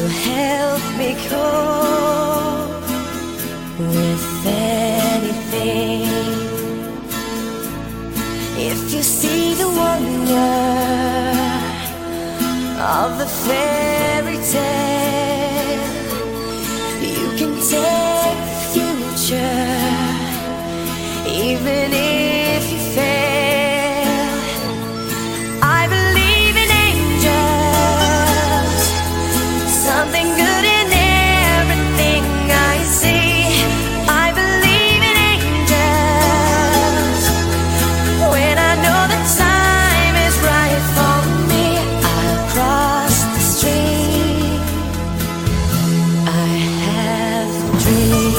to help me cope with anything. If you see the wonder of the fairy tale, you can take the future, even if. see